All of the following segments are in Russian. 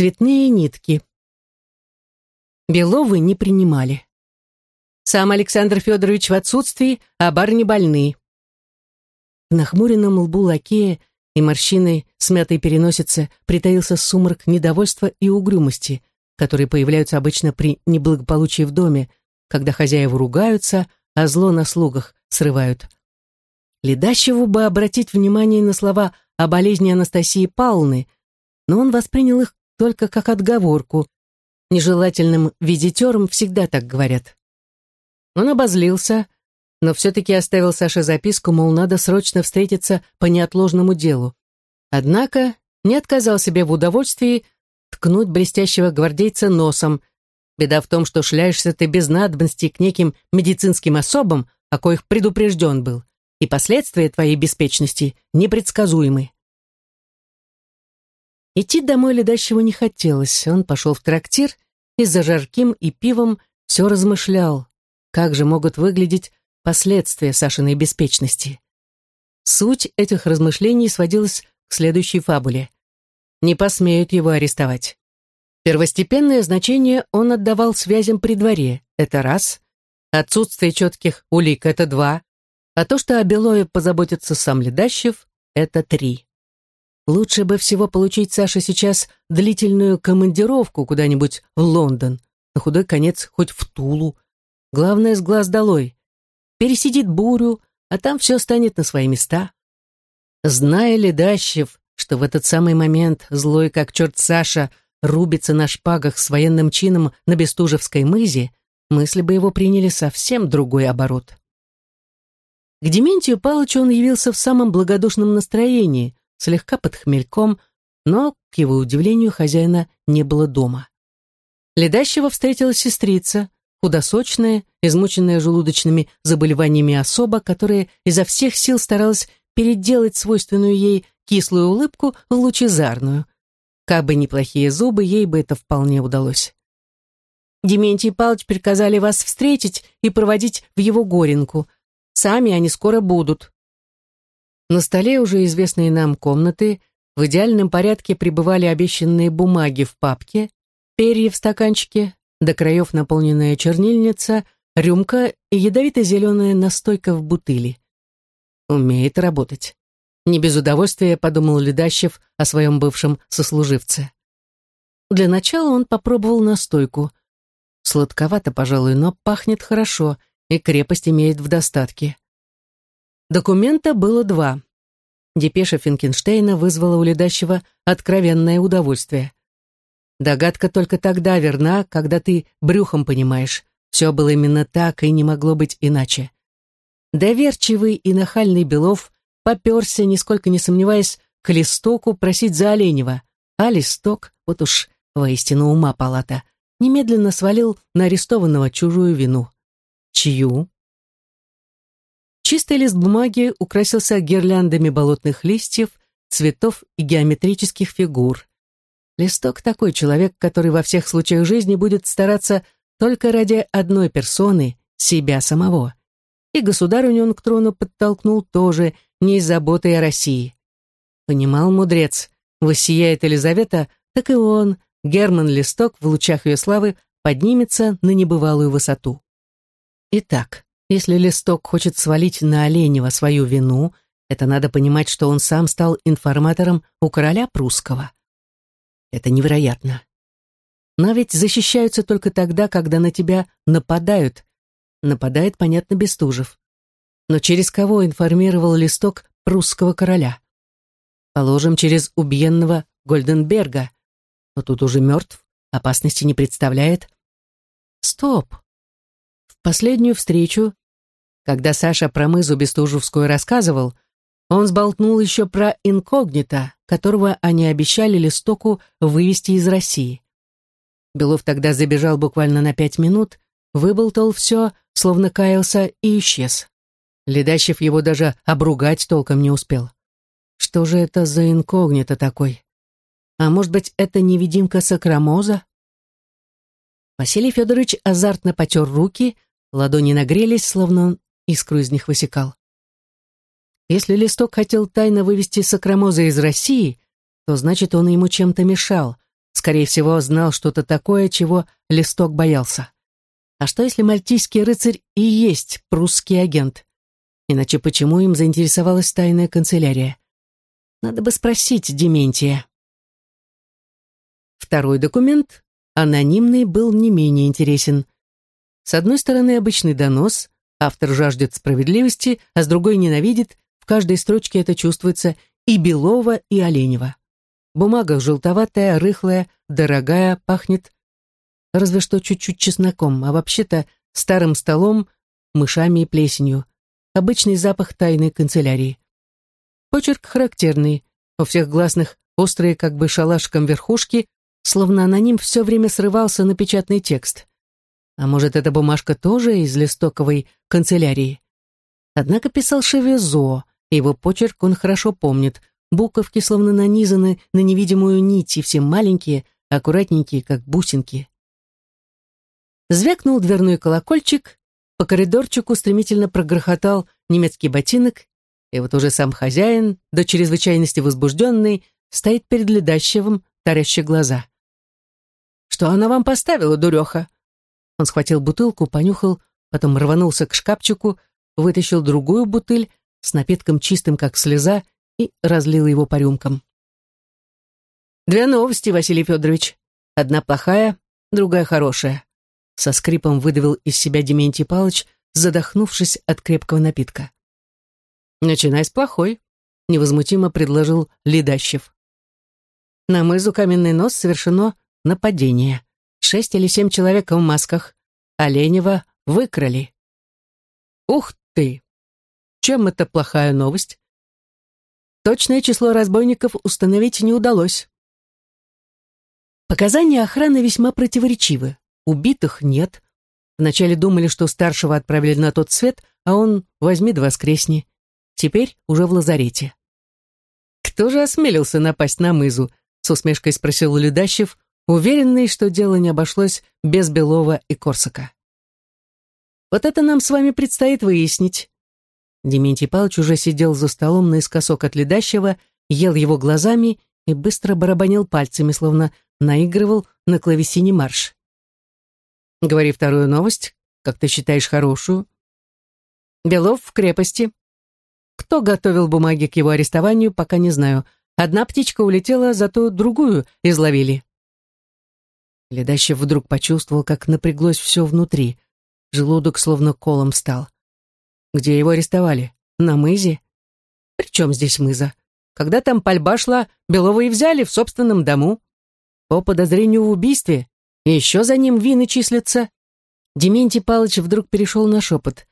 Цветные нитки. Беловы не принимали. Сам Александр Федорович в отсутствии, а барни больны. В нахмуренном лбу лакея и морщиной смятой переносице притаился сумрак недовольства и угрюмости, которые появляются обычно при неблагополучии в доме, когда хозяева ругаются, а зло на слугах срывают. Ледащеву бы обратить внимание на слова о болезни Анастасии Павловны, но он воспринял их только как отговорку. Нежелательным визитерам всегда так говорят. Он обозлился, но все-таки оставил Саше записку, мол, надо срочно встретиться по неотложному делу. Однако не отказал себе в удовольствии ткнуть блестящего гвардейца носом. Беда в том, что шляешься ты без надобности к неким медицинским особам, о коих предупрежден был, и последствия твоей беспечности непредсказуемы. Идти домой ледащего не хотелось. Он пошел в трактир и за жарким и пивом все размышлял, как же могут выглядеть последствия Сашиной беспечности. Суть этих размышлений сводилась к следующей фабуле. Не посмеют его арестовать. Первостепенное значение он отдавал связям при дворе, это раз. Отсутствие четких улик, это два. А то, что о Белое позаботится сам Ледащев, это три. Лучше бы всего получить Саше сейчас длительную командировку куда-нибудь в Лондон, на худой конец хоть в Тулу. Главное, с глаз долой. Пересидит бурю, а там все станет на свои места. Зная ли Дащев, что в этот самый момент злой как черт Саша рубится на шпагах с военным чином на Бестужевской мызе, мысли бы его приняли совсем другой оборот. К Дементию Палычу он явился в самом благодушном настроении, слегка под хмельком, но, к его удивлению, хозяина не было дома. Ледащего встретила сестрица, худосочная, измученная желудочными заболеваниями особа, которая изо всех сил старалась переделать свойственную ей кислую улыбку в лучезарную. Кабы неплохие зубы, ей бы это вполне удалось. Дементий Павлович приказали вас встретить и проводить в его горенку. Сами они скоро будут. На столе уже известные нам комнаты в идеальном порядке пребывали обещанные бумаги в папке, перья в стаканчике, до краев наполненная чернильница, рюмка и ядовито-зеленая настойка в бутыли. Умеет работать. Не без удовольствия подумал Ледащев о своем бывшем сослуживце. Для начала он попробовал настойку. Сладковато, пожалуй, но пахнет хорошо и крепость имеет в достатке. Документа было два. Депеша Финкенштейна вызвала у ледащего откровенное удовольствие. Догадка только тогда верна, когда ты брюхом понимаешь. Все было именно так и не могло быть иначе. Доверчивый и нахальный Белов поперся, нисколько не сомневаясь, к листоку просить за Оленева, а листок, вот уж воистину ума палата, немедленно свалил на арестованного чужую вину. Чью? Чистый лист бумаги украсился гирляндами болотных листьев, цветов и геометрических фигур. Листок такой человек, который во всех случаях жизни будет стараться только ради одной персоны, себя самого. И государыню он к трону подтолкнул тоже не из заботы о России. Понимал мудрец, воссияет Елизавета, так и он, Герман Листок, в лучах ее славы, поднимется на небывалую высоту. Итак, если Листок хочет свалить на Оленева свою вину, это надо понимать, что он сам стал информатором у короля прусского. Это невероятно. Но ведь защищаются только тогда, когда на тебя нападают. Нападает, понятно, Бестужев. Но через кого информировал Листок прусского короля? Положим, через убиенного Гольденберга. Но тут уже мертв, опасности не представляет. Стоп! В последнюю встречу когда Саша про мызу Бестужевскую рассказывал, он сболтнул еще про инкогнито, которого они обещали Листоку вывести из России. Белов тогда забежал буквально на пять минут, выболтал все, словно каялся, и исчез. Ледащев его даже обругать толком не успел. Что же это за инкогнито такой? А может быть, это невидимка Сакрамоза? Василий Федорович азартно потер руки, ладони нагрелись, словно искру из них высекал. Если Листок хотел тайно вывести Сакрамоза из России, то значит, он ему чем-то мешал, скорее всего, знал что-то такое, чего Листок боялся. А что, если мальтийский рыцарь и есть прусский агент? Иначе почему им заинтересовалась тайная канцелярия? Надо бы спросить Дементия. Второй документ, анонимный, был не менее интересен. С одной стороны, обычный донос, автор жаждет справедливости, а с другой ненавидит, в каждой строчке это чувствуется и Белова, и Оленева. Бумага желтоватая, рыхлая, дорогая, пахнет разве что чуть-чуть чесноком, а вообще-то старым столом, мышами и плесенью. Обычный запах тайной канцелярии. Почерк характерный, у всех гласных острые как бы шалашком верхушки, словно на ним все время срывался на печатный текст. А может, эта бумажка тоже из листоковой канцелярии? Однако писал Шевезо, его почерк он хорошо помнит. Буковки словно нанизаны на невидимую нить, и все маленькие, аккуратненькие, как бусинки. Звякнул дверной колокольчик, по коридорчику стремительно прогрохотал немецкий ботинок, и вот уже сам хозяин, до чрезвычайности возбужденный, стоит перед ледащевым, тарящий глаза. «Что она вам поставила, дуреха?» Он схватил бутылку, понюхал, потом рванулся к шкафчику, вытащил другую бутыль с напитком чистым, как слеза, и разлил его по рюмкам. «Две новости, Василий Федорович. Одна плохая, другая хорошая со скрипом выдавил из себя Дементий Палыч, задохнувшись от крепкого напитка. «Начинай с плохой», — невозмутимо предложил Ледащев. На мызу Каменный Нос совершено нападение. Шесть или семь человек в масках. Оленева выкрали. «Ух ты! Чем это плохая новость?» Точное число разбойников установить не удалось. Показания охраны весьма противоречивы. Убитых нет. Вначале думали, что старшего отправили на тот свет, а он возьми да воскресни. Теперь уже в лазарете. «Кто же осмелился напасть на мызу?» — с усмешкой спросил Людащев, уверенный, что дело не обошлось без Белова и Корсака. «Вот это нам с вами предстоит выяснить». Дементий Павлович уже сидел за столом наискосок от Ледащева, ел его глазами и быстро барабанил пальцами, словно наигрывал на клавесине марш. Говори вторую новость, как ты считаешь хорошую. Белов в крепости. Кто готовил бумаги к его арестованию, пока не знаю. Одна птичка улетела, зато другую изловили. Ледащев вдруг почувствовал, как напряглось все внутри. Желудок словно колом стал. Где его арестовали? На мызе? При чем здесь мыза? Когда там пальба шла, Белова и взяли в собственном дому. По подозрению в убийстве и еще за ним вины числятся. Дементий Палыч вдруг перешел на шепот.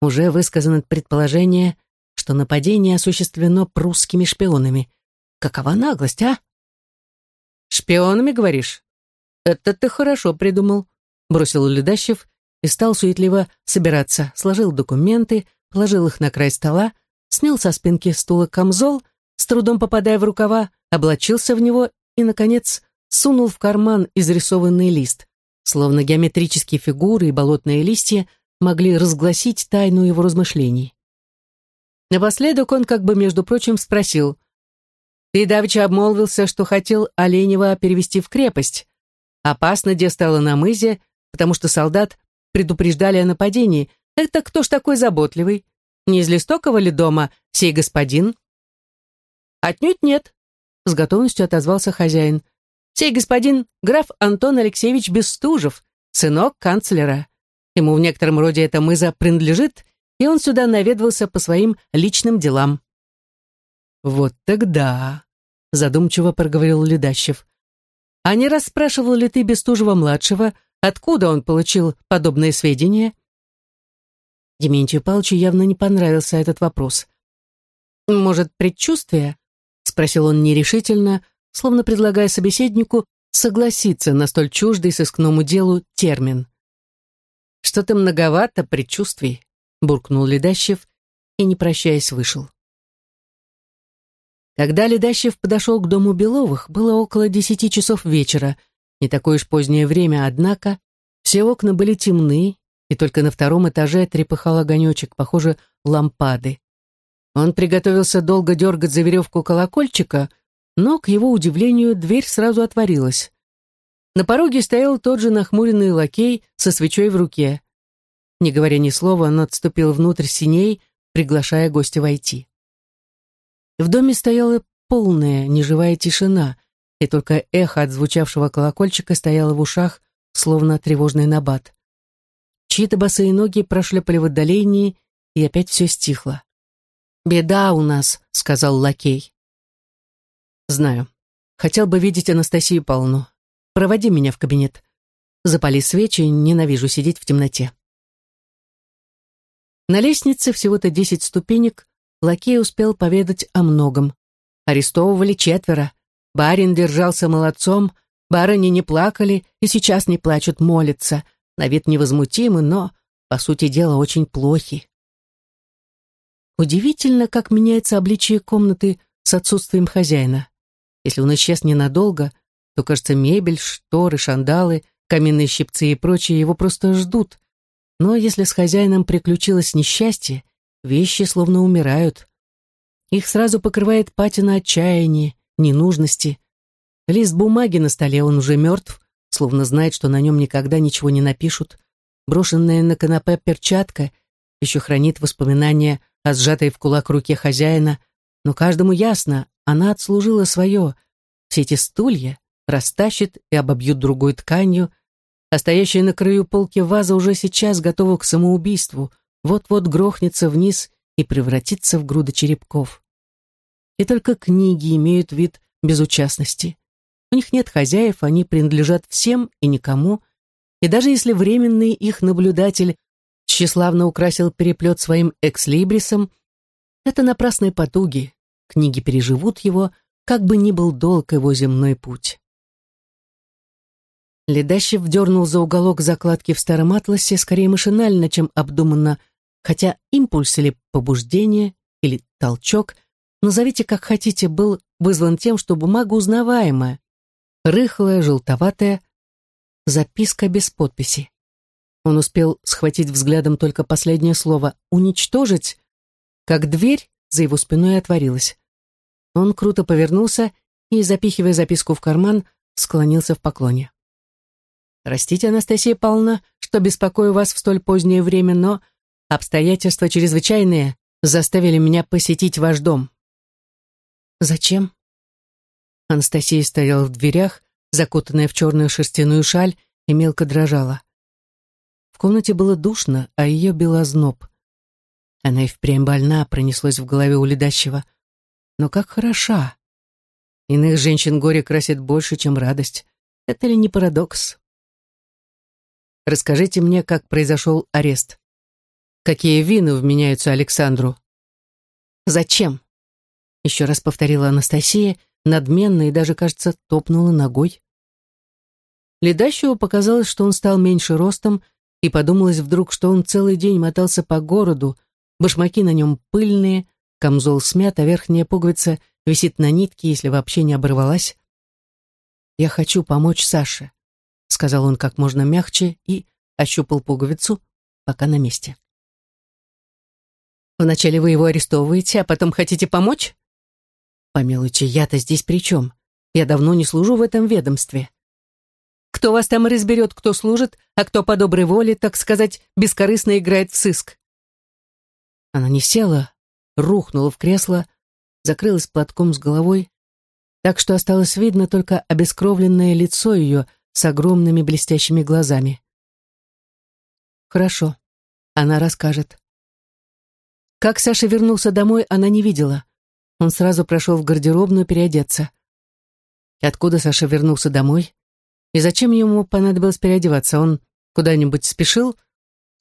Уже высказано предположение, что нападение осуществлено прусскими шпионами. Какова наглость, а? «Шпионами, говоришь?» «Это ты хорошо придумал», — бросил Ледащев и стал суетливо собираться, сложил документы, положил их на край стола, снял со спинки стула камзол, с трудом попадая в рукава, облачился в него и, наконец, сунул в карман изрисованный лист, словно геометрические фигуры и болотные листья могли разгласить тайну его размышлений. Напоследок он как бы, между прочим, спросил, «Ты давеча обмолвился, что хотел Оленева перевести в крепость. Опасно, где стало на мызе, потому что солдат предупреждали о нападении. Это кто ж такой заботливый? Не из Листокова ли дома сей господин?» «Отнюдь нет», — с готовностью отозвался хозяин. Сей господин граф Антон Алексеевич Бестужев, сынок канцлера. Ему в некотором роде эта мыза принадлежит, и он сюда наведывался по своим личным делам. «Вот тогда», — задумчиво проговорил Ледащев. «А не расспрашивал ли ты Бестужева-младшего, откуда он получил подобные сведения?» Дементию Павловичу явно не понравился этот вопрос. «Может, предчувствие?» — спросил он нерешительно, словно предлагая собеседнику согласиться на столь чуждый сыскному делу термин. «Что-то многовато предчувствий», — буркнул Ледащев и, не прощаясь, вышел. Когда Ледащев подошел к дому Беловых, было около десяти часов вечера, не такое уж позднее время, однако все окна были темны, и только на втором этаже трепыхал огонечек, похоже, лампады. Он приготовился долго дергать за веревку колокольчика — но, к его удивлению, дверь сразу отворилась. На пороге стоял тот же нахмуренный лакей со свечой в руке. Не говоря ни слова, он отступил внутрь синей, приглашая гостя войти. В доме стояла полная, неживая тишина, и только эхо от звучавшего колокольчика стояло в ушах, словно тревожный набат. Чьи-то босые ноги прошлепали в отдалении, и опять все стихло. «Беда у нас», — сказал лакей. «Знаю. Хотел бы видеть Анастасию Павловну. Проводи меня в кабинет. Запали свечи, ненавижу сидеть в темноте. На лестнице всего-то десять ступенек, лакей успел поведать о многом. Арестовывали четверо. Барин держался молодцом, барыни не плакали и сейчас не плачут, молятся. На вид невозмутимы, но, по сути дела, очень плохи. Удивительно, как меняется обличие комнаты с отсутствием хозяина. Если он исчез ненадолго, то, кажется, мебель, шторы, шандалы, каменные щипцы и прочее его просто ждут. Но если с хозяином приключилось несчастье, вещи словно умирают. Их сразу покрывает патина отчаяния, ненужности. Лист бумаги на столе, он уже мертв, словно знает, что на нем никогда ничего не напишут. Брошенная на канапе перчатка еще хранит воспоминания о сжатой в кулак руке хозяина, но каждому ясно, она отслужила свое. Все эти стулья, растащит и обобьют другой тканью, а стоящая на краю полки ваза уже сейчас готова к самоубийству, вот-вот грохнется вниз и превратится в груды черепков. И только книги имеют вид безучастности. У них нет хозяев, они принадлежат всем и никому, и даже если временный их наблюдатель тщеславно украсил переплет своим экслибрисом, это напрасные потуги, книги переживут его, как бы ни был долг его земной путь. Ледащев дернул за уголок закладки в старом атласе скорее машинально, чем обдуманно, хотя импульс или побуждение, или толчок, назовите как хотите, был вызван тем, что бумага узнаваемая, рыхлая, желтоватая, записка без подписи. Он успел схватить взглядом только последнее слово «уничтожить», как дверь за его спиной отворилась. Он круто повернулся и, запихивая записку в карман, склонился в поклоне. Простите, Анастасия Павловна, что беспокою вас в столь позднее время, но обстоятельства чрезвычайные заставили меня посетить ваш дом. Зачем? Анастасия стояла в дверях, закутанная в черную шерстяную шаль, и мелко дрожала. В комнате было душно, а ее бил озноб. Она и впрямь больна, пронеслось в голове у ледащего. Но как хороша! Иных женщин горе красит больше, чем радость. Это ли не парадокс? Расскажите мне, как произошел арест. Какие вины вменяются Александру? Зачем? Еще раз повторила Анастасия, надменно и даже, кажется, топнула ногой. Ледащеву показалось, что он стал меньше ростом, и подумалось вдруг, что он целый день мотался по городу, башмаки на нем пыльные, камзол смят, а верхняя пуговица висит на нитке, если вообще не оборвалась. «Я хочу помочь Саше», сказал он как можно мягче и ощупал пуговицу, пока на месте. «Вначале вы его арестовываете, а потом хотите помочь?» «Помилуйте, я-то здесь при чем? Я давно не служу в этом ведомстве». «Кто вас там разберет, кто служит, а кто по доброй воле, так сказать, бескорыстно играет в сыск?» Она не села, рухнула в кресло, закрылась платком с головой, так что осталось видно только обескровленное лицо ее с огромными блестящими глазами. Хорошо, она расскажет. Как Саша вернулся домой, она не видела. Он сразу прошел в гардеробную переодеться. Откуда Саша вернулся домой? И зачем ему понадобилось переодеваться? Он куда-нибудь спешил?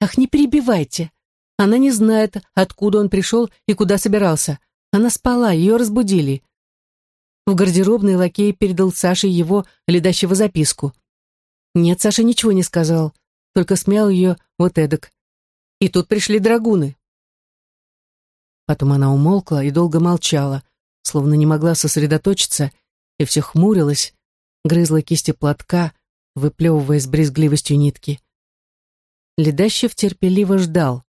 Ах, не перебивайте. Она не знает, откуда он пришел и куда собирался. Она спала, ее разбудили. В гардеробной лакей передал Саше его ледащего записку. Нет, Саша ничего не сказал, только смял ее вот эдак. И тут пришли драгуны. Потом она умолкла и долго молчала, словно не могла сосредоточиться, и все хмурилась, грызла кисти платка, выплевывая с брезгливостью нитки. Ледащев терпеливо ждал.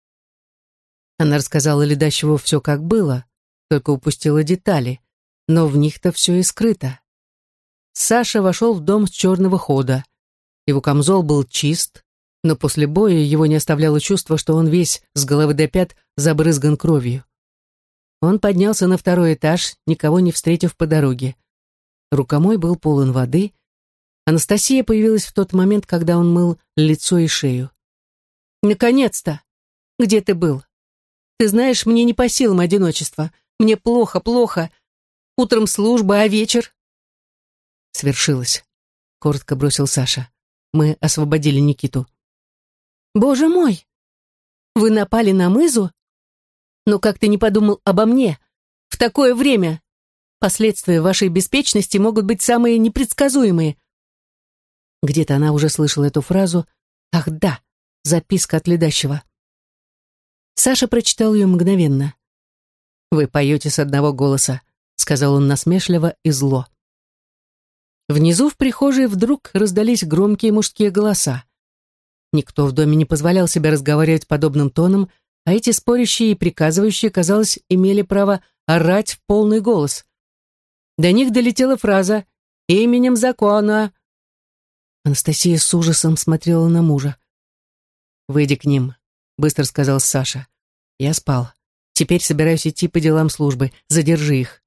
Она рассказала Ледащеву все как было, только упустила детали но в них-то все и скрыто. Саша вошел в дом с черного хода. Его камзол был чист, но после боя его не оставляло чувство, что он весь с головы до пят забрызган кровью. Он поднялся на второй этаж, никого не встретив по дороге. Рукомой был полон воды. Анастасия появилась в тот момент, когда он мыл лицо и шею. «Наконец-то! Где ты был? Ты знаешь, мне не по силам одиночество. Мне плохо, плохо. Утром служба, а вечер...» «Свершилось», — коротко бросил Саша. «Мы освободили Никиту». «Боже мой! Вы напали на мызу? Но как ты не подумал обо мне? В такое время последствия вашей беспечности могут быть самые непредсказуемые». Где-то она уже слышала эту фразу. «Ах да, записка от ледащего». Саша прочитал ее мгновенно. «Вы поете с одного голоса», — сказал он насмешливо и зло. Внизу в прихожей вдруг раздались громкие мужские голоса. Никто в доме не позволял себе разговаривать подобным тоном, а эти спорящие и приказывающие, казалось, имели право орать в полный голос. До них долетела фраза «Именем закона». Анастасия с ужасом смотрела на мужа. «Выйди к ним», быстро сказал Саша. Я спал. Теперь собираюсь идти по делам службы. Задержи их.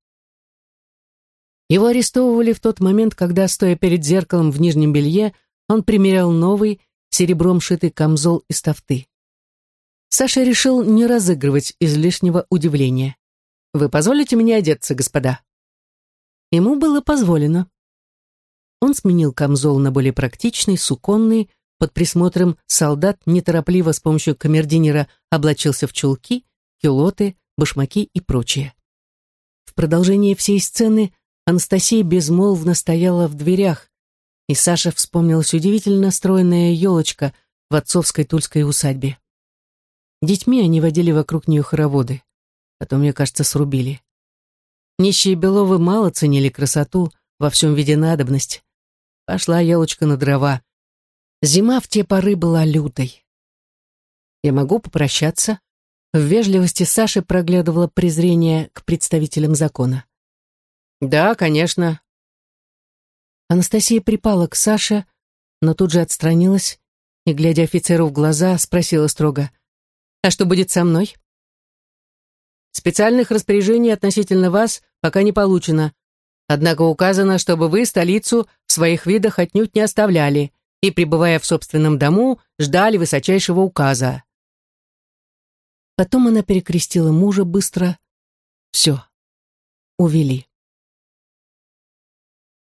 Его арестовывали в тот момент, когда, стоя перед зеркалом в нижнем белье, он примерял новый, серебром шитый камзол из тафты. Саша решил не разыгрывать излишнего удивления. «Вы позволите мне одеться, господа?» Ему было позволено. Он сменил камзол на более практичный, суконный, под присмотром солдат неторопливо с помощью камердинера облачился в чулки, кюлоты, башмаки и прочее. В продолжение всей сцены Анастасия безмолвно стояла в дверях, и Саша вспомнилась удивительно стройная елочка в отцовской тульской усадьбе. Детьми они водили вокруг нее хороводы, потом, мне кажется, срубили. Нищие Беловы мало ценили красоту, во всем виде надобность. Пошла елочка на дрова, Зима в те поры была лютой. Я могу попрощаться? В вежливости Саши проглядывало презрение к представителям закона. Да, конечно. Анастасия припала к Саше, но тут же отстранилась и, глядя офицеру в глаза, спросила строго, «А что будет со мной?» «Специальных распоряжений относительно вас пока не получено, однако указано, чтобы вы столицу в своих видах отнюдь не оставляли и, пребывая в собственном дому, ждали высочайшего указа. Потом она перекрестила мужа быстро. Все. Увели.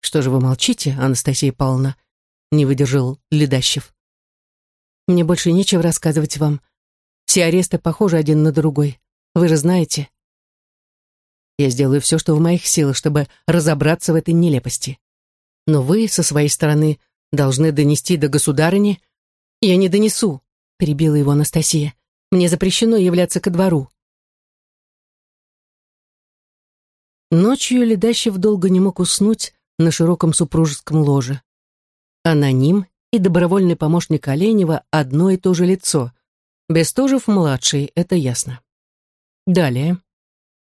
«Что же вы молчите, Анастасия Павловна?» — не выдержал Ледащев. «Мне больше нечего рассказывать вам. Все аресты похожи один на другой. Вы же знаете». «Я сделаю все, что в моих силах, чтобы разобраться в этой нелепости. Но вы, со своей стороны, должны донести до государыни. Я не донесу, перебила его Анастасия. Мне запрещено являться ко двору. Ночью Ледащев долго не мог уснуть на широком супружеском ложе. Аноним и добровольный помощник Оленева одно и то же лицо. Бестужев-младший, это ясно. Далее,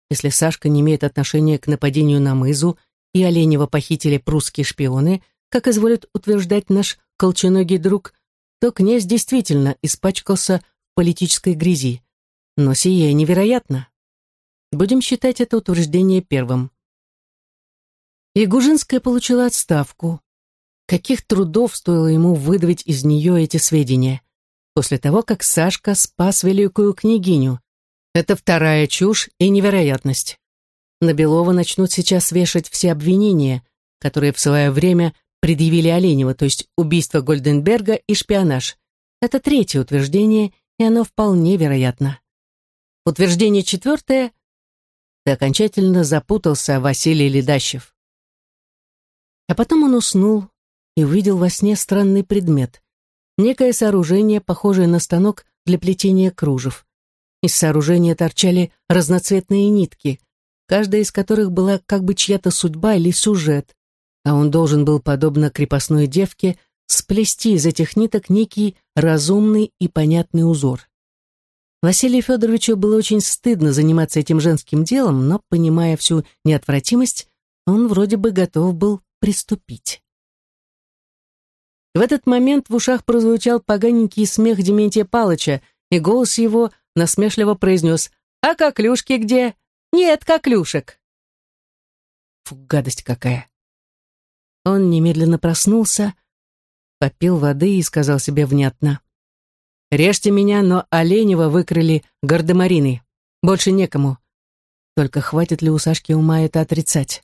если Сашка не имеет отношения к нападению на Мызу и Оленева похитили прусские шпионы – как изволит утверждать наш колченогий друг, то князь действительно испачкался в политической грязи. Но сие невероятно. Будем считать это утверждение первым. Ягужинская получила отставку. Каких трудов стоило ему выдавить из нее эти сведения? После того, как Сашка спас великую княгиню. Это вторая чушь и невероятность. На Белова начнут сейчас вешать все обвинения, которые в свое время предъявили Оленева, то есть убийство Гольденберга и шпионаж. Это третье утверждение, и оно вполне вероятно. Утверждение четвертое. Ты окончательно запутался, Василий Ледащев. А потом он уснул и увидел во сне странный предмет. Некое сооружение, похожее на станок для плетения кружев. Из сооружения торчали разноцветные нитки, каждая из которых была как бы чья-то судьба или сюжет, а он должен был, подобно крепостной девке, сплести из этих ниток некий разумный и понятный узор. Василию Федоровичу было очень стыдно заниматься этим женским делом, но, понимая всю неотвратимость, он вроде бы готов был приступить. В этот момент в ушах прозвучал поганенький смех Дементия Палыча, и голос его насмешливо произнес «А коклюшки где? Нет коклюшек!» Фу, гадость какая! Он немедленно проснулся, попил воды и сказал себе внятно. «Режьте меня, но Оленева выкрали гардемарины. Больше некому. Только хватит ли у Сашки ума это отрицать?»